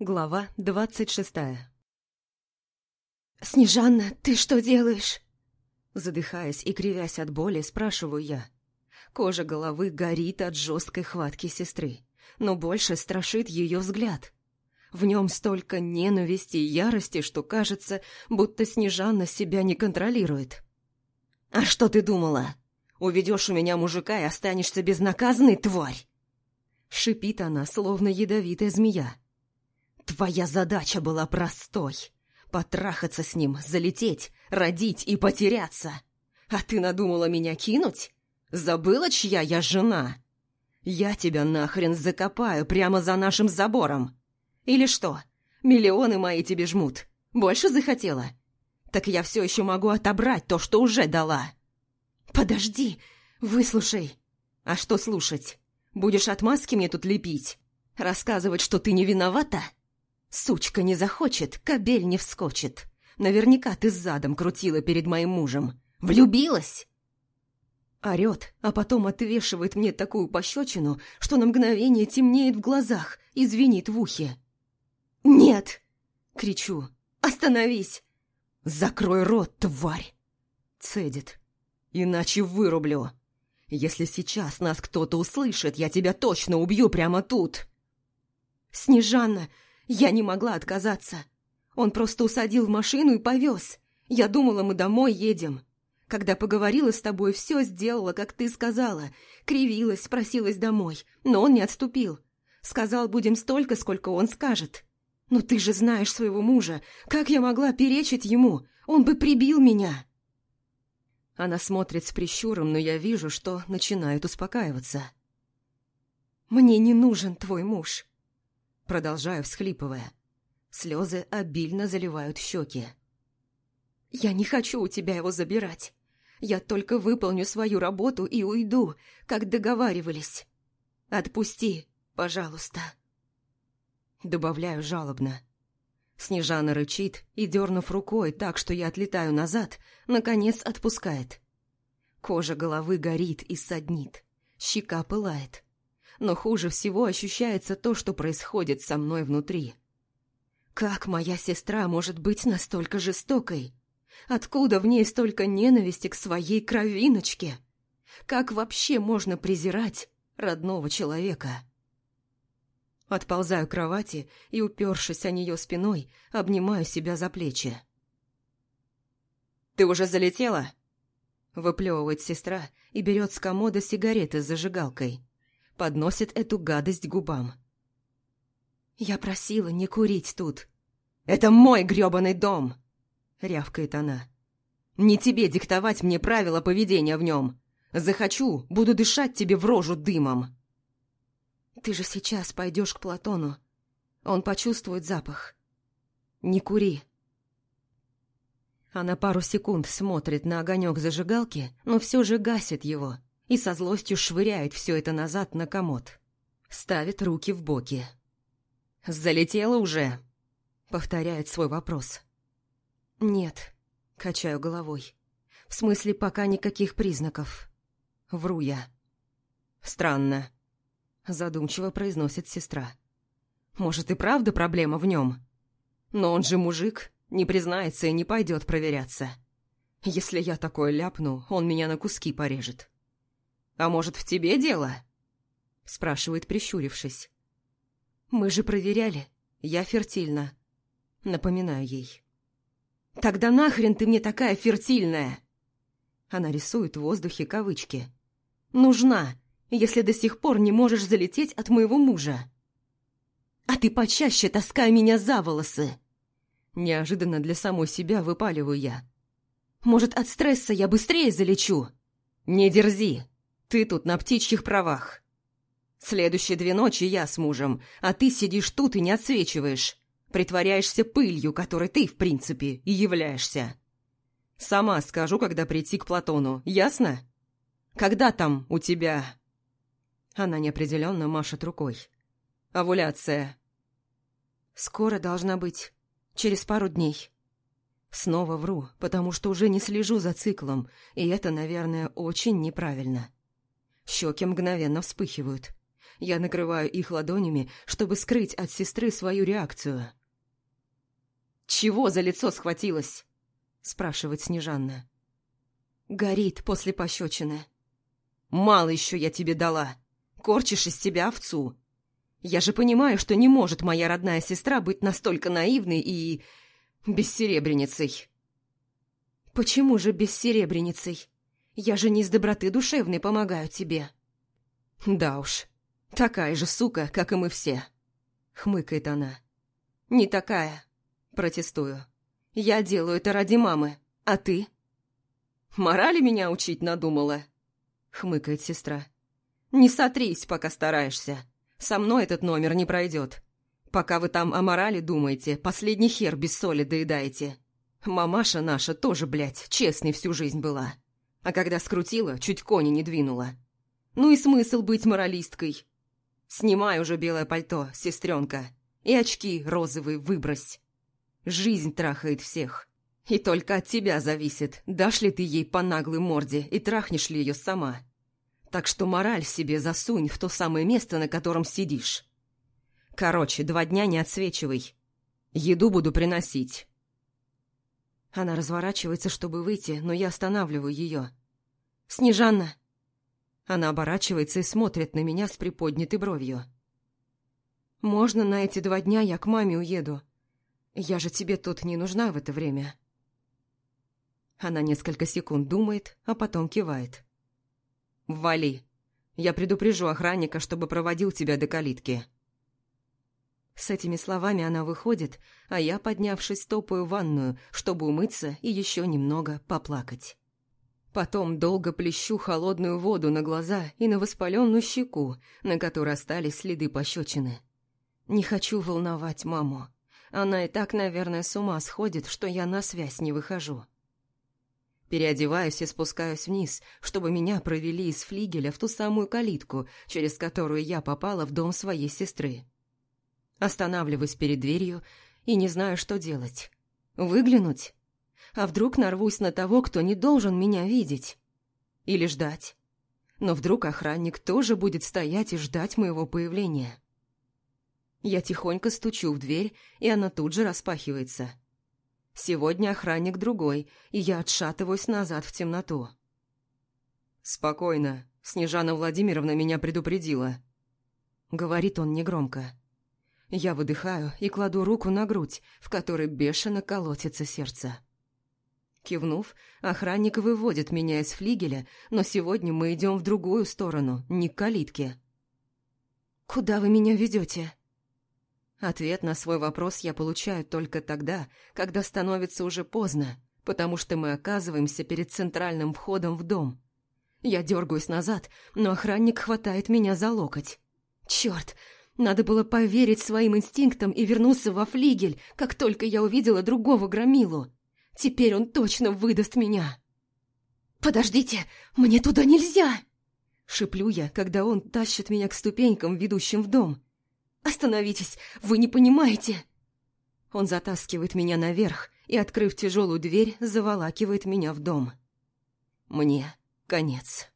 Глава двадцать шестая «Снежанна, ты что делаешь?» Задыхаясь и кривясь от боли, спрашиваю я. Кожа головы горит от жесткой хватки сестры, но больше страшит ее взгляд. В нем столько ненависти и ярости, что кажется, будто Снежанна себя не контролирует. «А что ты думала? Уведешь у меня мужика и останешься безнаказанной, тварь!» Шипит она, словно ядовитая змея. «Твоя задача была простой — потрахаться с ним, залететь, родить и потеряться. А ты надумала меня кинуть? Забыла, чья я жена? Я тебя нахрен закопаю прямо за нашим забором. Или что, миллионы мои тебе жмут? Больше захотела? Так я все еще могу отобрать то, что уже дала». «Подожди, выслушай». «А что слушать? Будешь отмазки мне тут лепить? Рассказывать, что ты не виновата?» Сучка не захочет, кобель не вскочит. Наверняка ты задом крутила перед моим мужем. Влюбилась!» Орет, а потом отвешивает мне такую пощечину, что на мгновение темнеет в глазах и звенит в ухе. «Нет!» — кричу. «Остановись!» «Закрой рот, тварь!» — цедит. «Иначе вырублю. Если сейчас нас кто-то услышит, я тебя точно убью прямо тут!» «Снежанна, я не могла отказаться. Он просто усадил в машину и повез. Я думала, мы домой едем. Когда поговорила с тобой, все сделала, как ты сказала. Кривилась, просилась домой, но он не отступил. Сказал, будем столько, сколько он скажет. Но ты же знаешь своего мужа. Как я могла перечить ему? Он бы прибил меня. Она смотрит с прищуром, но я вижу, что начинает успокаиваться. «Мне не нужен твой муж. Продолжаю, всхлипывая. Слезы обильно заливают щеки. «Я не хочу у тебя его забирать. Я только выполню свою работу и уйду, как договаривались. Отпусти, пожалуйста». Добавляю жалобно. Снежана рычит и, дернув рукой так, что я отлетаю назад, наконец отпускает. Кожа головы горит и саднит. Щека пылает но хуже всего ощущается то, что происходит со мной внутри. Как моя сестра может быть настолько жестокой? Откуда в ней столько ненависти к своей кровиночке? Как вообще можно презирать родного человека? Отползаю к кровати и, упершись о нее спиной, обнимаю себя за плечи. «Ты уже залетела?» Выплевывает сестра и берет с комода сигареты с зажигалкой подносит эту гадость губам. «Я просила не курить тут. Это мой грёбаный дом!» — рявкает она. «Не тебе диктовать мне правила поведения в нем. Захочу, буду дышать тебе в рожу дымом». «Ты же сейчас пойдешь к Платону. Он почувствует запах. Не кури». Она пару секунд смотрит на огонек зажигалки, но все же гасит его, и со злостью швыряет все это назад на комод. Ставит руки в боки. «Залетела уже?» Повторяет свой вопрос. «Нет», — качаю головой. «В смысле, пока никаких признаков. Вру я». «Странно», — задумчиво произносит сестра. «Может, и правда проблема в нем? Но он же мужик, не признается и не пойдет проверяться. Если я такое ляпну, он меня на куски порежет». «А может, в тебе дело?» Спрашивает, прищурившись. «Мы же проверяли. Я фертильна». Напоминаю ей. «Тогда нахрен ты мне такая фертильная?» Она рисует в воздухе кавычки. «Нужна, если до сих пор не можешь залететь от моего мужа». «А ты почаще таскай меня за волосы!» Неожиданно для самой себя выпаливаю я. «Может, от стресса я быстрее залечу?» «Не дерзи!» Ты тут на птичьих правах. Следующие две ночи я с мужем, а ты сидишь тут и не отсвечиваешь. Притворяешься пылью, которой ты, в принципе, и являешься. Сама скажу, когда прийти к Платону, ясно? Когда там у тебя...» Она неопределенно машет рукой. «Овуляция». «Скоро должна быть. Через пару дней». Снова вру, потому что уже не слежу за циклом, и это, наверное, очень неправильно. Щеки мгновенно вспыхивают. Я накрываю их ладонями, чтобы скрыть от сестры свою реакцию. «Чего за лицо схватилось?» – спрашивает Снежанна. «Горит после пощечины». «Мало еще я тебе дала. Корчишь из себя овцу. Я же понимаю, что не может моя родная сестра быть настолько наивной и... бессеребреницей». «Почему же бессеребреницей? Я же не из доброты душевной помогаю тебе». «Да уж, такая же сука, как и мы все», — хмыкает она. «Не такая. Протестую. Я делаю это ради мамы, а ты?» «Морали меня учить надумала?» — хмыкает сестра. «Не сотрись, пока стараешься. Со мной этот номер не пройдет. Пока вы там о морали думаете, последний хер без соли доедаете. Мамаша наша тоже, блядь, честной всю жизнь была. А когда скрутила, чуть кони не двинула. Ну и смысл быть моралисткой? Снимай уже белое пальто, сестренка, и очки розовые выбрось. Жизнь трахает всех. И только от тебя зависит, дашь ли ты ей по наглой морде и трахнешь ли ее сама. Так что мораль себе засунь в то самое место, на котором сидишь. Короче, два дня не отсвечивай. Еду буду приносить. Она разворачивается, чтобы выйти, но я останавливаю ее. «Снежанна!» Она оборачивается и смотрит на меня с приподнятой бровью. «Можно на эти два дня я к маме уеду? Я же тебе тут не нужна в это время». Она несколько секунд думает, а потом кивает. «Вали. Я предупрежу охранника, чтобы проводил тебя до калитки». С этими словами она выходит, а я, поднявшись, топаю в ванную, чтобы умыться и еще немного поплакать. Потом долго плещу холодную воду на глаза и на воспаленную щеку, на которой остались следы пощечины. Не хочу волновать маму. Она и так, наверное, с ума сходит, что я на связь не выхожу. Переодеваюсь и спускаюсь вниз, чтобы меня провели из флигеля в ту самую калитку, через которую я попала в дом своей сестры. Останавливаюсь перед дверью и не знаю, что делать. Выглянуть? А вдруг нарвусь на того, кто не должен меня видеть? Или ждать? Но вдруг охранник тоже будет стоять и ждать моего появления. Я тихонько стучу в дверь, и она тут же распахивается. Сегодня охранник другой, и я отшатываюсь назад в темноту. «Спокойно, Снежана Владимировна меня предупредила», — говорит он негромко. Я выдыхаю и кладу руку на грудь, в которой бешено колотится сердце. Кивнув, охранник выводит меня из флигеля, но сегодня мы идем в другую сторону, не к калитке. «Куда вы меня ведете? Ответ на свой вопрос я получаю только тогда, когда становится уже поздно, потому что мы оказываемся перед центральным входом в дом. Я дергаюсь назад, но охранник хватает меня за локоть. Черт, надо было поверить своим инстинктам и вернуться во флигель, как только я увидела другого громилу. Теперь он точно выдаст меня. «Подождите, мне туда нельзя!» Шиплю я, когда он тащит меня к ступенькам, ведущим в дом. «Остановитесь, вы не понимаете!» Он затаскивает меня наверх и, открыв тяжелую дверь, заволакивает меня в дом. Мне конец.